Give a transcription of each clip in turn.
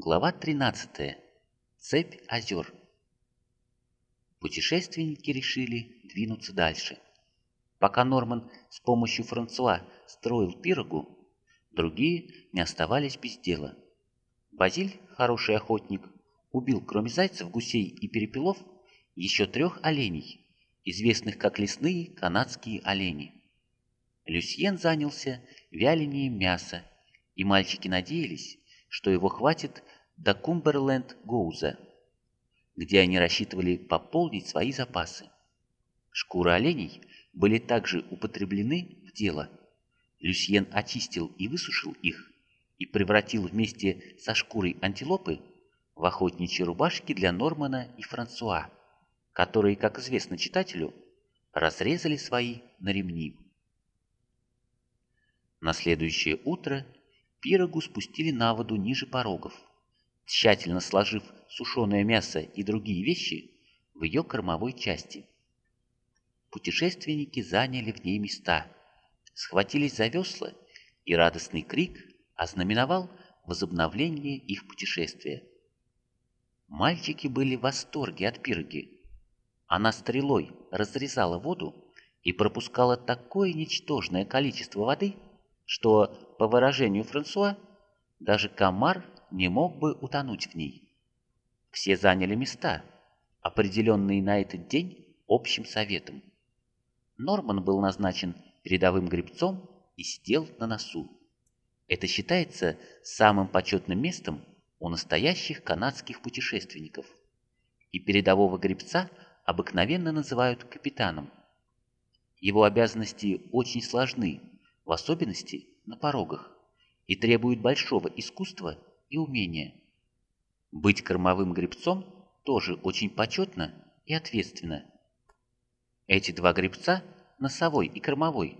Глава 13. Цепь озер. Путешественники решили двинуться дальше. Пока Норман с помощью Франсуа строил пирогу, другие не оставались без дела. Базиль, хороший охотник, убил кроме зайцев, гусей и перепелов еще трех оленей, известных как лесные канадские олени. Люсьен занялся вялением мяса, и мальчики надеялись, что его хватит до Кумберленд-Гоуза, где они рассчитывали пополнить свои запасы. Шкуры оленей были также употреблены в дело. Люсьен очистил и высушил их и превратил вместе со шкурой антилопы в охотничьи рубашки для Нормана и Франсуа, которые, как известно читателю, разрезали свои на ремни. На следующее утро Пирогу спустили на воду ниже порогов, тщательно сложив сушеное мясо и другие вещи в ее кормовой части. Путешественники заняли в ней места, схватились за весла, и радостный крик ознаменовал возобновление их путешествия. Мальчики были в восторге от пироги. Она стрелой разрезала воду и пропускала такое ничтожное количество воды, что, по выражению Франсуа, даже комар не мог бы утонуть в ней. Все заняли места, определенные на этот день общим советом. Норман был назначен передовым гребцом и сидел на носу. Это считается самым почетным местом у настоящих канадских путешественников. И передового гребца обыкновенно называют капитаном. Его обязанности очень сложны, в особенности на порогах, и требует большого искусства и умения. Быть кормовым гребцом тоже очень почетно и ответственно. Эти два гребца, носовой и кормовой,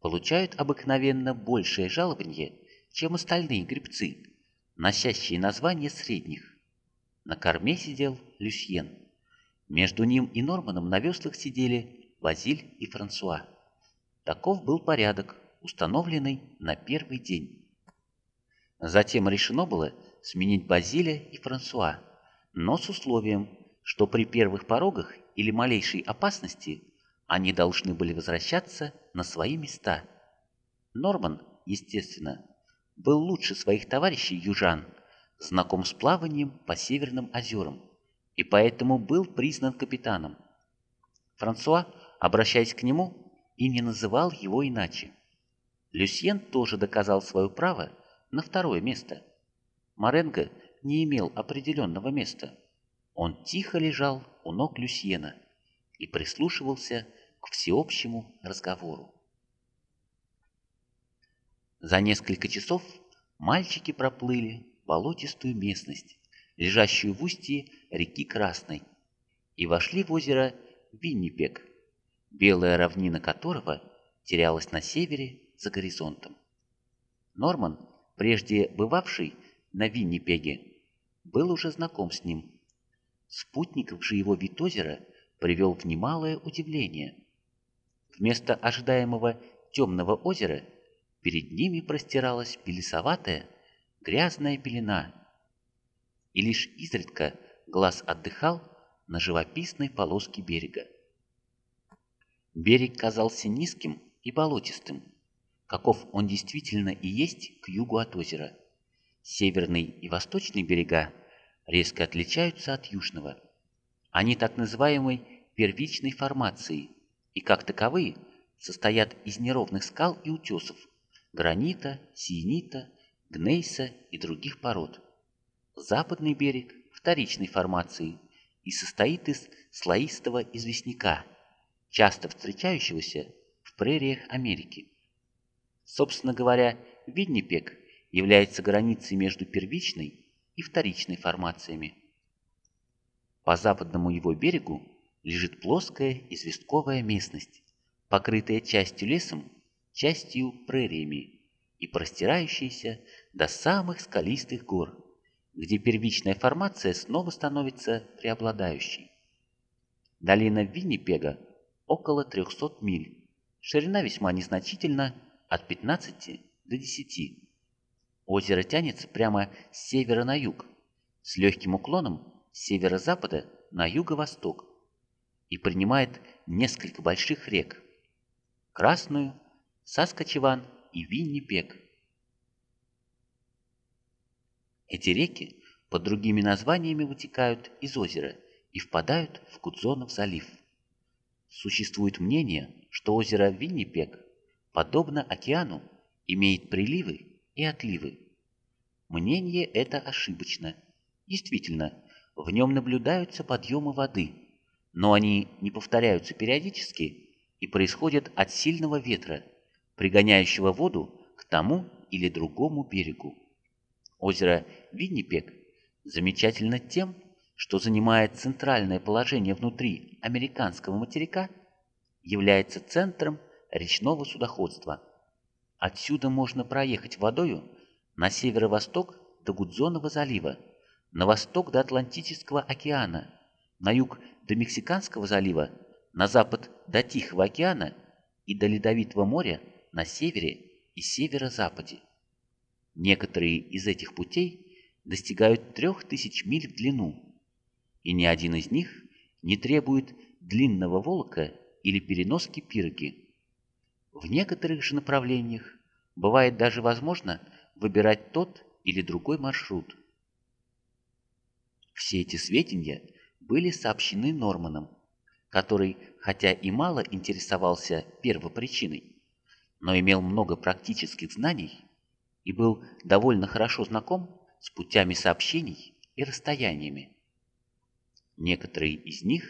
получают обыкновенно большее жалование, чем остальные гребцы, носящие название средних. На корме сидел Люсьен. Между ним и Норманом на веслах сидели Базиль и Франсуа. Таков был порядок, установленный на первый день. Затем решено было сменить Базиля и Франсуа, но с условием, что при первых порогах или малейшей опасности они должны были возвращаться на свои места. Норман, естественно, был лучше своих товарищей южан, знаком с плаванием по Северным озерам, и поэтому был признан капитаном. Франсуа, обращаясь к нему, и не называл его иначе. Люсьен тоже доказал свое право на второе место. Маренго не имел определенного места. Он тихо лежал у ног Люсьена и прислушивался к всеобщему разговору. За несколько часов мальчики проплыли болотистую местность, лежащую в устье реки Красной, и вошли в озеро Виннипек, белая равнина которого терялась на севере за горизонтом. Норман, прежде бывавший на Виннипеге, был уже знаком с ним. Спутников же его вид озера привел в немалое удивление. Вместо ожидаемого темного озера перед ними простиралась белесоватая, грязная пелена, и лишь изредка глаз отдыхал на живописной полоске берега. Берег казался низким и болотистым, каков он действительно и есть к югу от озера. Северный и восточный берега резко отличаются от южного. Они так называемой первичной формации и как таковые состоят из неровных скал и утесов, гранита, сиенита, гнейса и других пород. Западный берег вторичной формации и состоит из слоистого известняка, часто встречающегося в прериях Америки. Собственно говоря, Виннипек является границей между первичной и вторичной формациями. По западному его берегу лежит плоская известковая местность, покрытая частью лесом, частью прериями и простирающаяся до самых скалистых гор, где первичная формация снова становится преобладающей. Долина Виннипега около 300 миль, ширина весьма незначительна от 15 до 10. Озеро тянется прямо с севера на юг, с легким уклоном с северо-запада на юго-восток и принимает несколько больших рек – Красную, Саскачеван и Виннипек. Эти реки под другими названиями вытекают из озера и впадают в Кудзонов залив. Существует мнение, что озеро Виннипек, подобно океану, имеет приливы и отливы. Мнение это ошибочно. Действительно, в нем наблюдаются подъемы воды, но они не повторяются периодически и происходят от сильного ветра, пригоняющего воду к тому или другому берегу. Озеро Виннипек замечательно тем, что занимает центральное положение внутри американского материка, является центром речного судоходства. Отсюда можно проехать водою на северо-восток до Гудзонова залива, на восток до Атлантического океана, на юг до Мексиканского залива, на запад до Тихого океана и до Ледовитого моря на севере и северо-западе. Некоторые из этих путей достигают трех тысяч миль в длину, и ни один из них не требует длинного волока или переноски пирги. В некоторых же направлениях бывает даже возможно выбирать тот или другой маршрут. Все эти сведения были сообщены Норманом, который, хотя и мало интересовался первопричиной, но имел много практических знаний и был довольно хорошо знаком с путями сообщений и расстояниями. Некоторые из них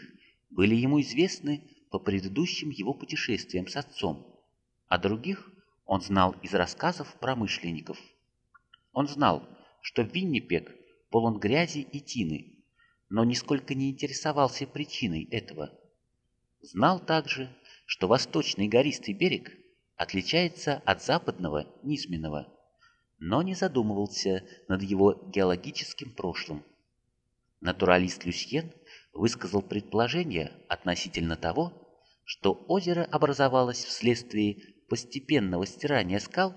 были ему известны по предыдущим его путешествиям с отцом, а других он знал из рассказов промышленников. Он знал, что Виннипек полон грязи и тины, но нисколько не интересовался причиной этого. Знал также, что восточный гористый берег отличается от западного низменного, но не задумывался над его геологическим прошлым. Натуралист Люсьен высказал предположение относительно того, что озеро образовалось вследствие постепенного стирания скал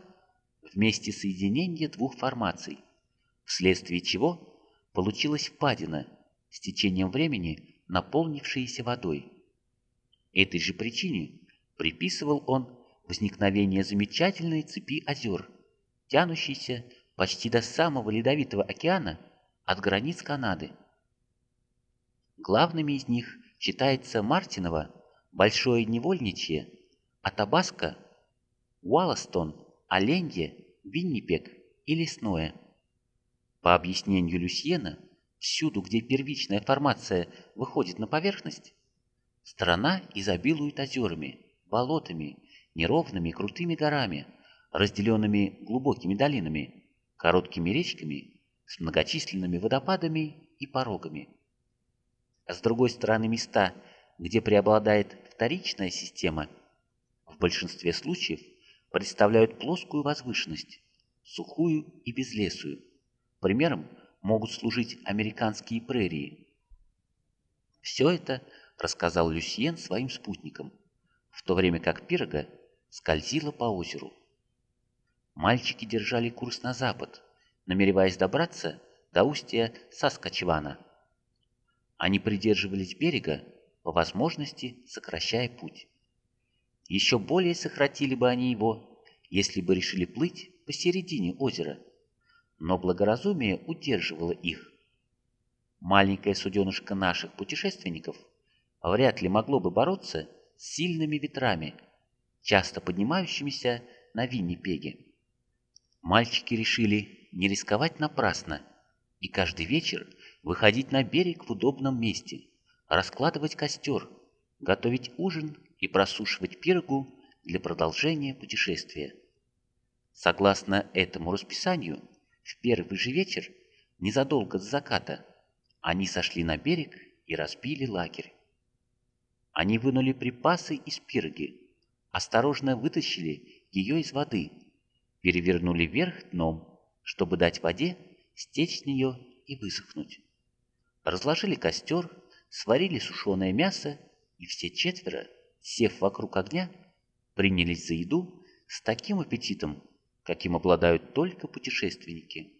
вместе соединения двух формаций, вследствие чего получилась впадина, с течением времени наполнившаяся водой. Этой же причине приписывал он возникновение замечательной цепи озер, тянущейся почти до самого Ледовитого океана от границ Канады. Главными из них считается Мартинова «Большое невольничье», а Табаско – Уалластон, Оленье, Виннипек и Лесное. По объяснению Люсьена, всюду, где первичная формация выходит на поверхность, страна изобилует озерами, болотами, неровными крутыми горами, разделенными глубокими долинами, короткими речками, с многочисленными водопадами и порогами. А с другой стороны места, где преобладает вторичная система, в большинстве случаев представляют плоскую возвышенность, сухую и безлесую. Примером могут служить американские прерии. Все это рассказал Люсьен своим спутникам, в то время как пирога скользила по озеру. Мальчики держали курс на запад, намереваясь добраться до устья Саскачевана. Они придерживались берега, по возможности сокращая путь. Еще более сократили бы они его, если бы решили плыть посередине озера, но благоразумие удерживало их. Маленькое суденышко наших путешественников вряд ли могло бы бороться с сильными ветрами, часто поднимающимися на Виннипеге. Мальчики решили не рисковать напрасно, и каждый вечер выходить на берег в удобном месте, раскладывать костер, готовить ужин и просушивать пирогу для продолжения путешествия. Согласно этому расписанию, в первый же вечер, незадолго до заката, они сошли на берег и разбили лагерь. Они вынули припасы из пироги, осторожно вытащили ее из воды, перевернули вверх дном, чтобы дать воде стечь с нее и высохнуть разложили костер, сварили сушеное мясо, и все четверо, сев вокруг огня, принялись за еду с таким аппетитом, каким обладают только путешественники.